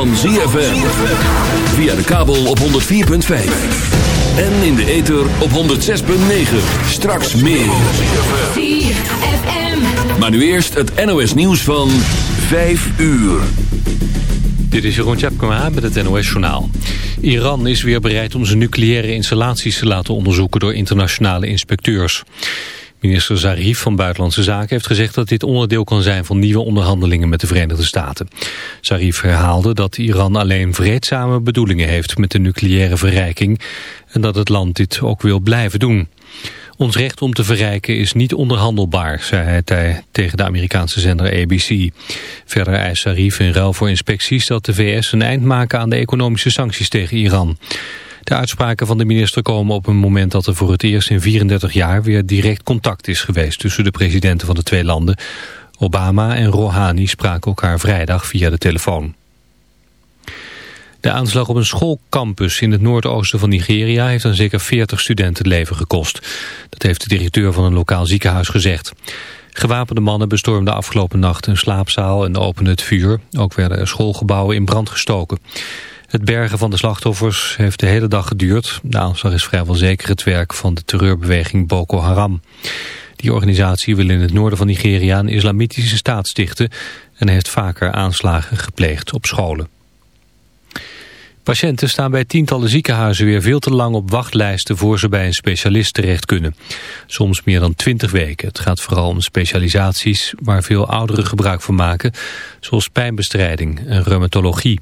van ZFM. Via de kabel op 104.5. En in de ether op 106.9. Straks meer. Maar nu eerst het NOS nieuws van 5 uur. Dit is Jeroen Tjepkema met het NOS Journaal. Iran is weer bereid om zijn nucleaire installaties te laten onderzoeken door internationale inspecteurs. Minister Zarif van Buitenlandse Zaken heeft gezegd dat dit onderdeel kan zijn van nieuwe onderhandelingen met de Verenigde Staten. Zarif herhaalde dat Iran alleen vreedzame bedoelingen heeft met de nucleaire verrijking en dat het land dit ook wil blijven doen. Ons recht om te verrijken is niet onderhandelbaar, zei hij tegen de Amerikaanse zender ABC. Verder eist Zarif in ruil voor inspecties dat de VS een eind maken aan de economische sancties tegen Iran. De uitspraken van de minister komen op een moment dat er voor het eerst in 34 jaar weer direct contact is geweest tussen de presidenten van de twee landen. Obama en Rouhani spraken elkaar vrijdag via de telefoon. De aanslag op een schoolcampus in het noordoosten van Nigeria heeft aan zeker 40 studenten het leven gekost. Dat heeft de directeur van een lokaal ziekenhuis gezegd. Gewapende mannen bestormden afgelopen nacht een slaapzaal en openden het vuur. Ook werden er schoolgebouwen in brand gestoken. Het bergen van de slachtoffers heeft de hele dag geduurd. De aanslag is vrijwel zeker het werk van de terreurbeweging Boko Haram. Die organisatie wil in het noorden van Nigeria een islamitische staat stichten... en heeft vaker aanslagen gepleegd op scholen. Patiënten staan bij tientallen ziekenhuizen weer veel te lang op wachtlijsten voor ze bij een specialist terecht kunnen. Soms meer dan twintig weken. Het gaat vooral om specialisaties waar veel ouderen gebruik van maken, zoals pijnbestrijding en reumatologie.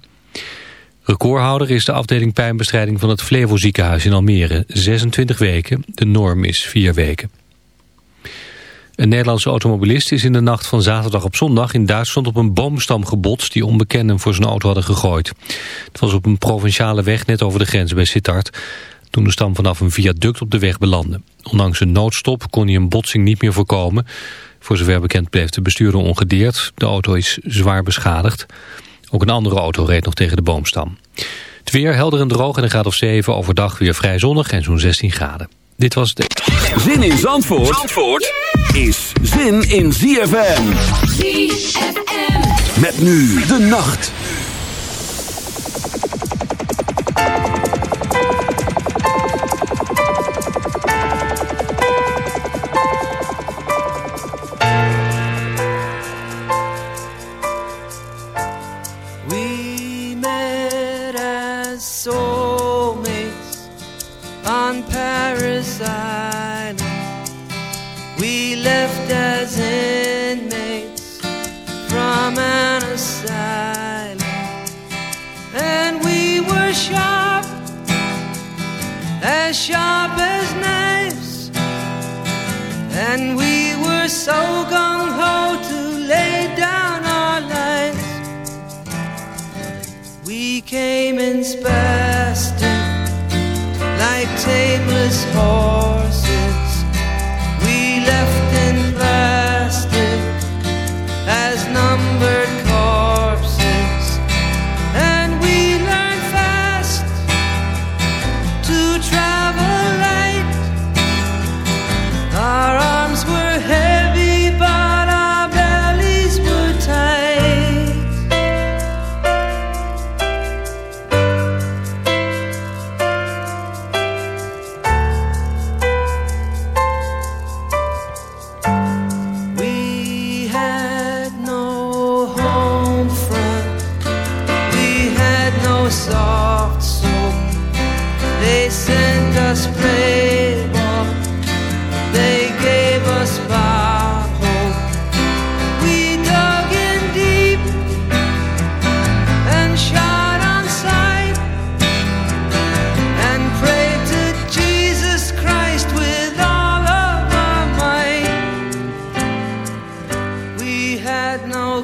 Recordhouder is de afdeling pijnbestrijding van het Flevo ziekenhuis in Almere. 26 weken, de norm is 4 weken. Een Nederlandse automobilist is in de nacht van zaterdag op zondag in Duitsland op een boomstam gebotst die onbekenden voor zijn auto hadden gegooid. Het was op een provinciale weg net over de grens bij Sittard toen de stam vanaf een viaduct op de weg belandde. Ondanks een noodstop kon hij een botsing niet meer voorkomen. Voor zover bekend bleef de bestuurder ongedeerd. De auto is zwaar beschadigd. Ook een andere auto reed nog tegen de boomstam. Het weer helder en droog en een graad of 7. Overdag weer vrij zonnig en zo'n 16 graden. Dit was de... Zin in Zandvoort, Zandvoort is zin in ZFM. ZFM. Met nu de nacht.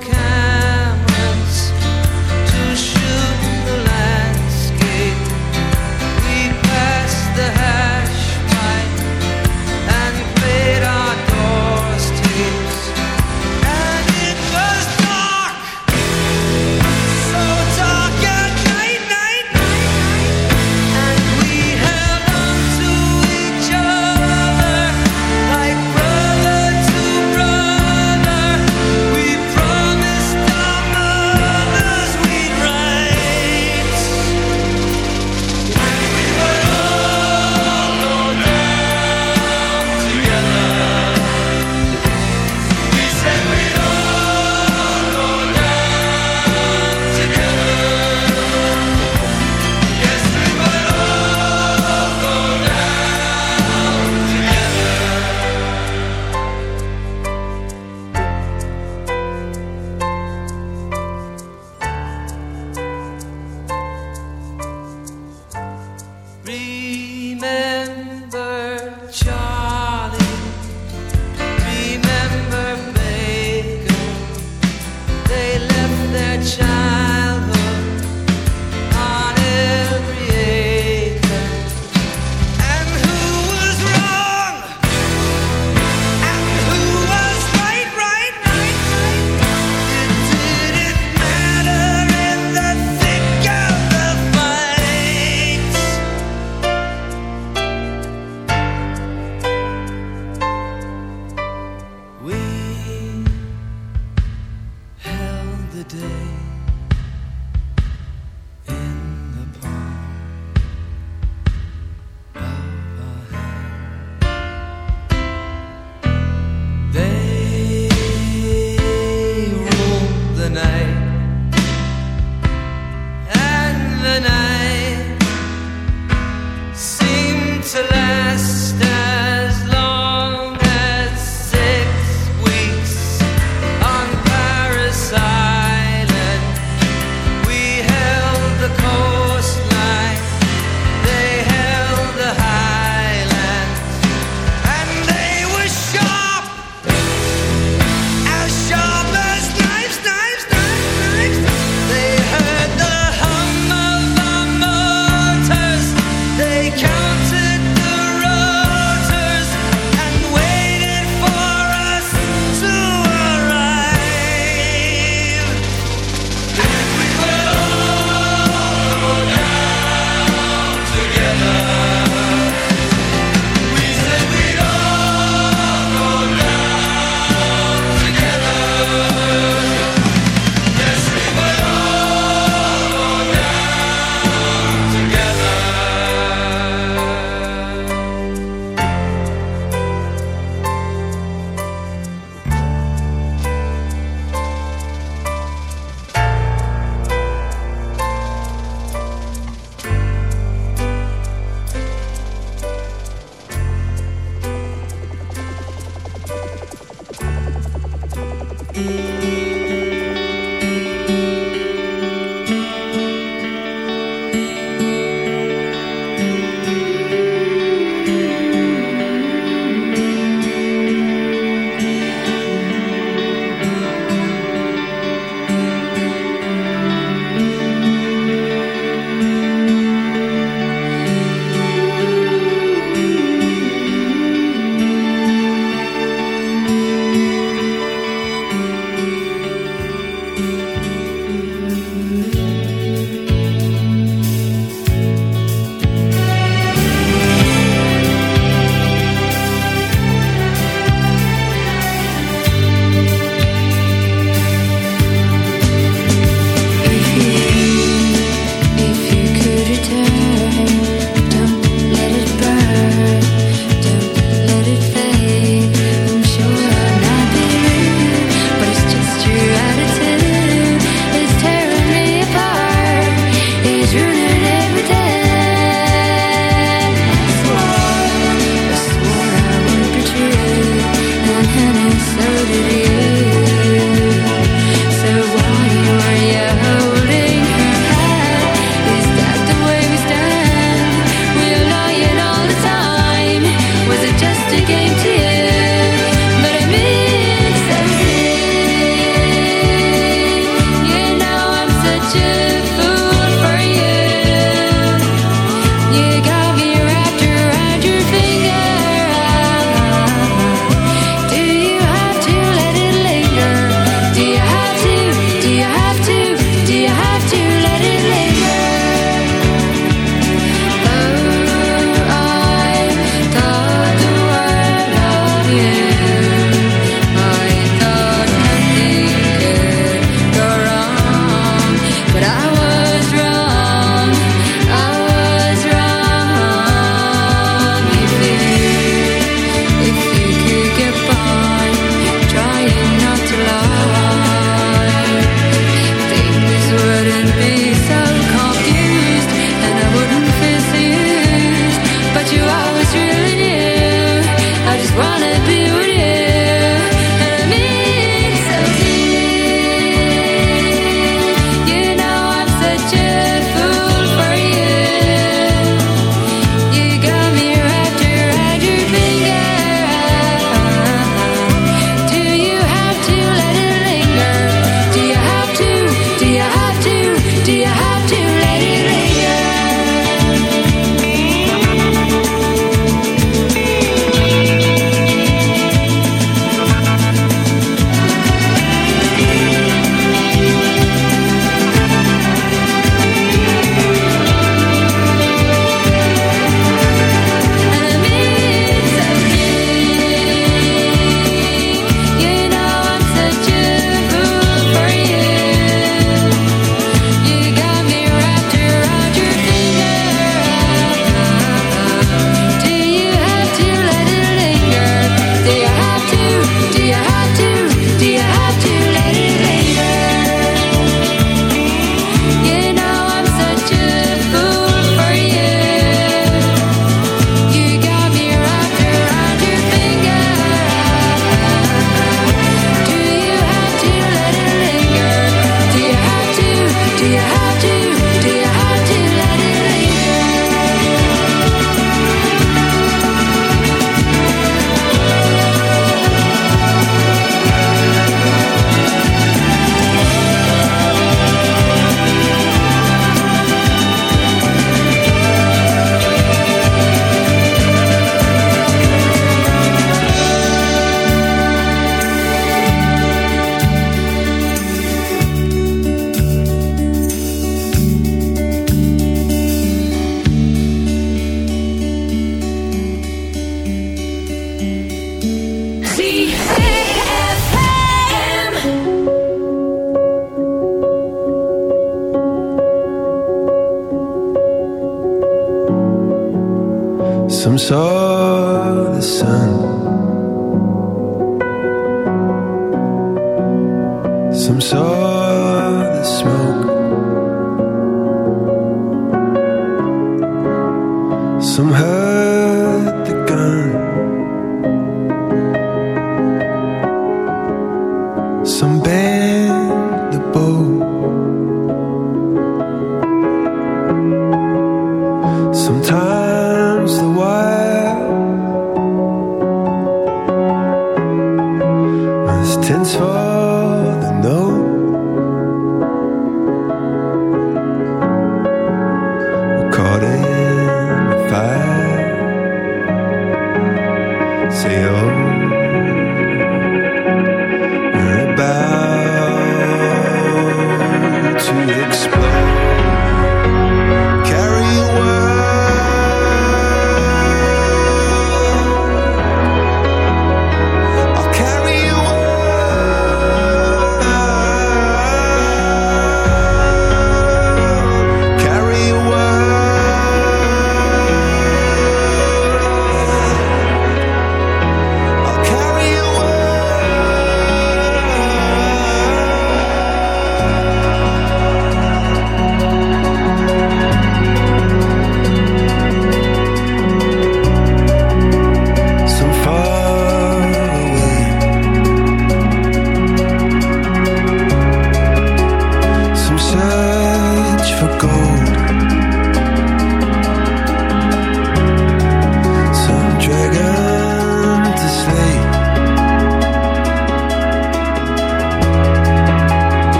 kind.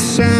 Sound.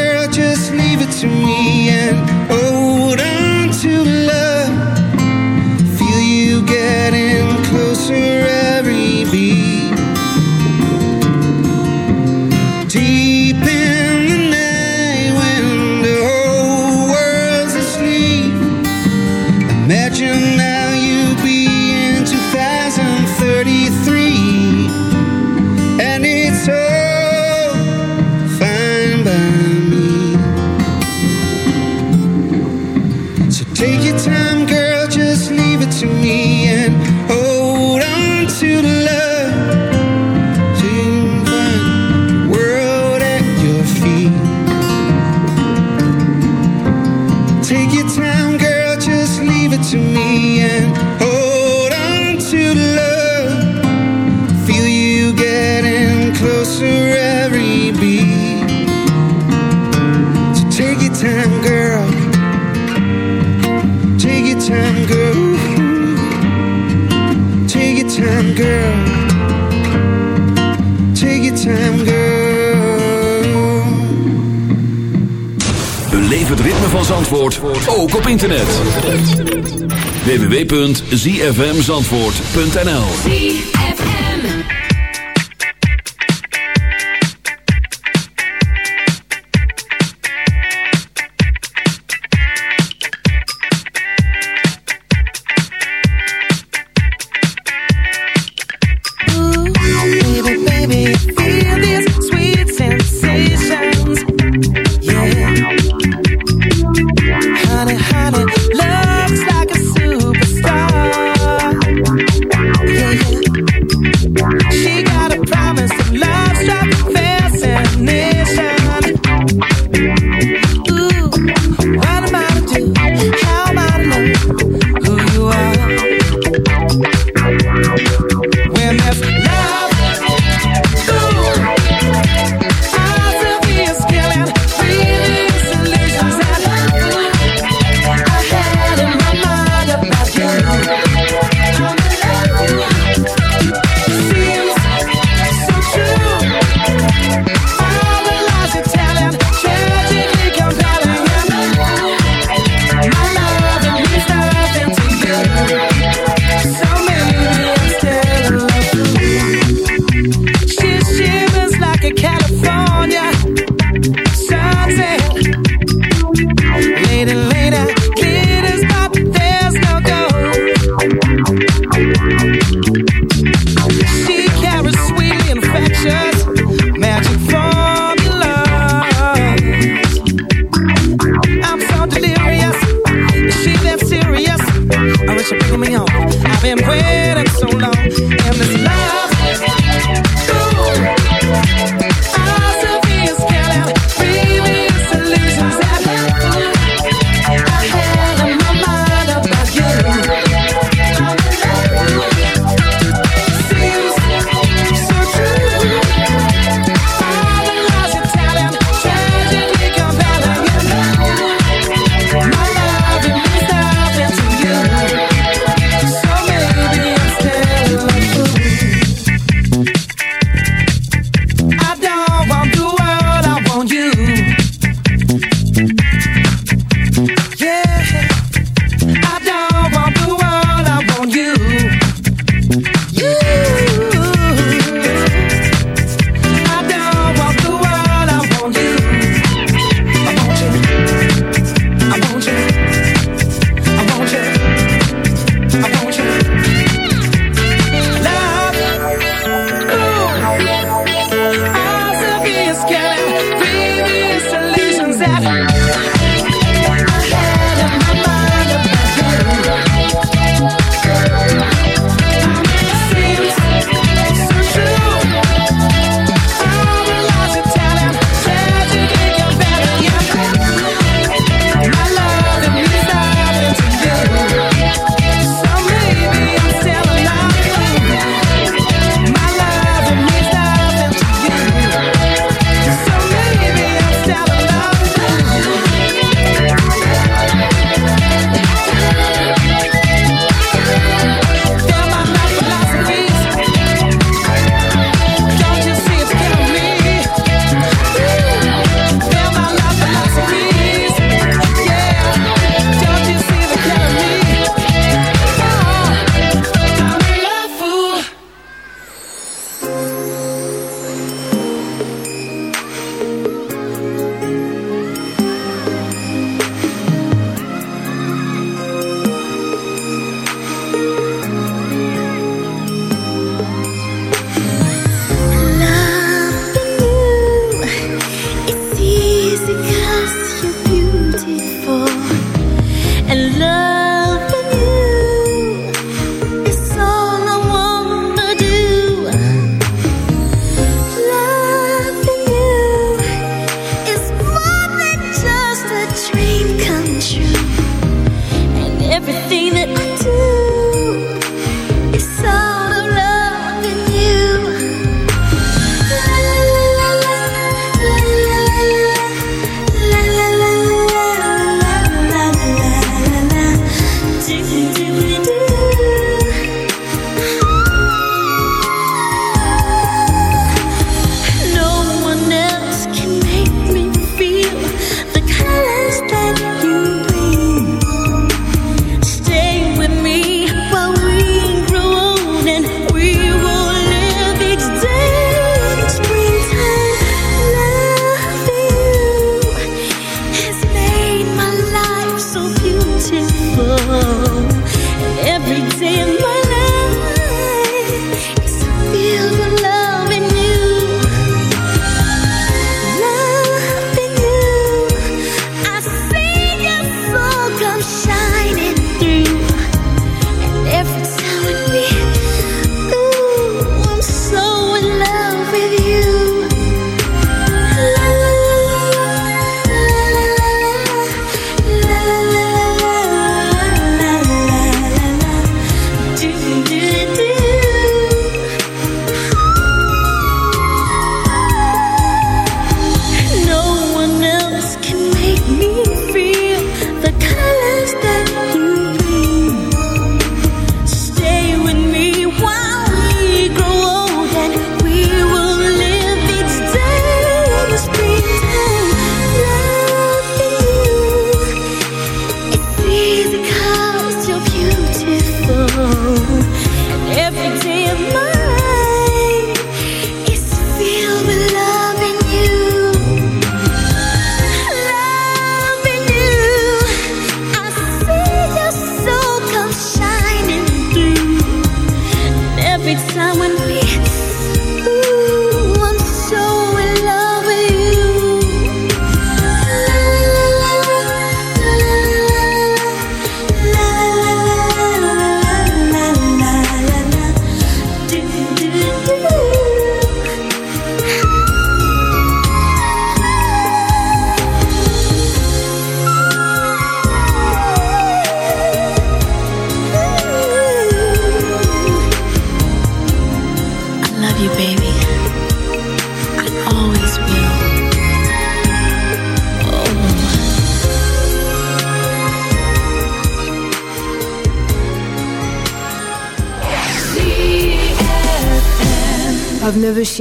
www.zfmzandvoort.nl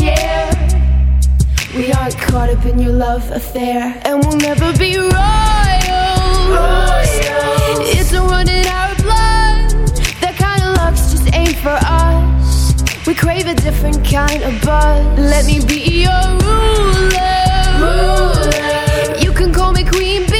We care. We aren't caught up in your love affair, and we'll never be royals. It's a run in our blood. That kind of luck's just ain't for us. We crave a different kind of buzz. Let me be your ruler. You can call me Queen Bee,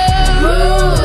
move.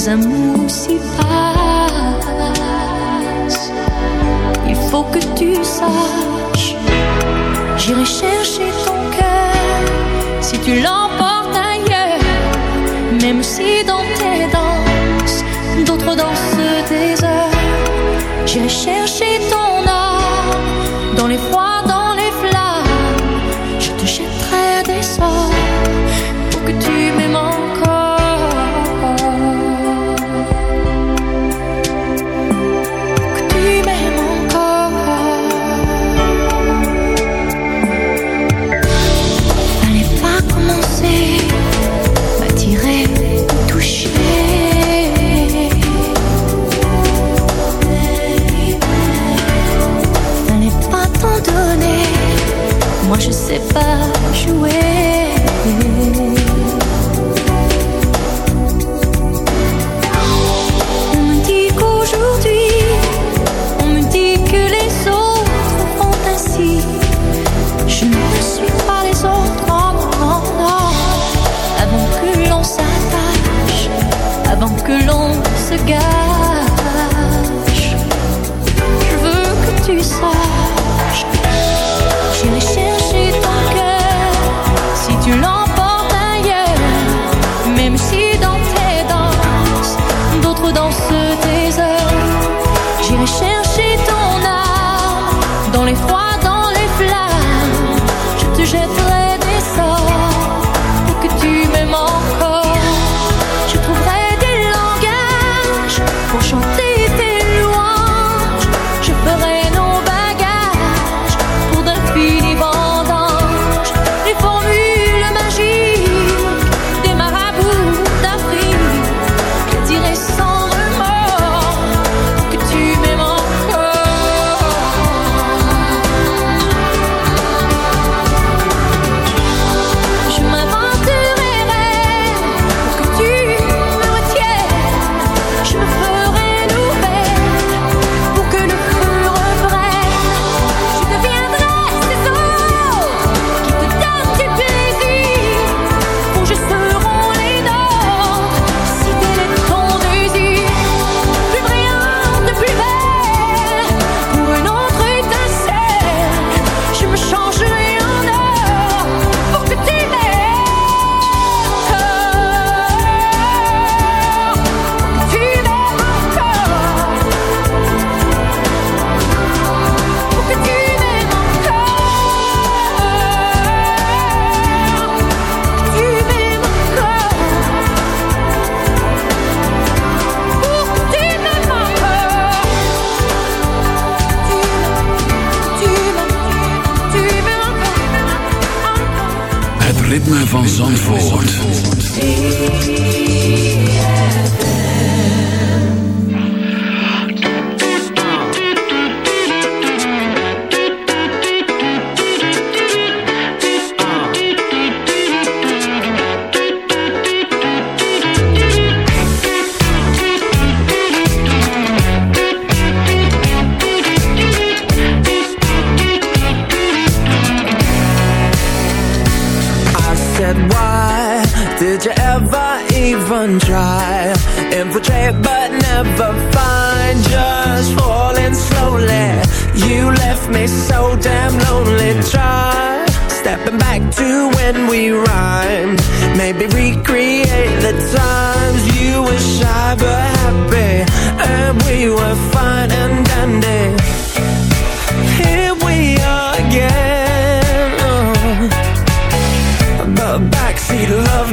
les amours s'y passent. Il faut que tu saches, j'irai chercher ton cœur si tu l'emportes ailleurs, même si dans tes danses, d'autres dansent tes heures. J'irai chercher Did you ever even try? Infiltrate but never find. Just falling slowly. You left me so damn lonely. Try stepping back to when we rhymed. Maybe recreate the times. You were shy but happy. And we were fine and dandy. Here we are again. Backseat love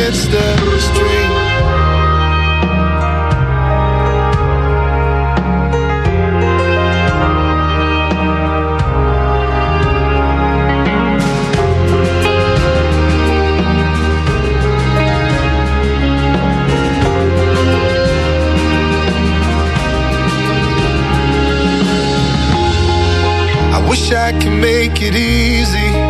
against the stream. I wish I could make it. Easy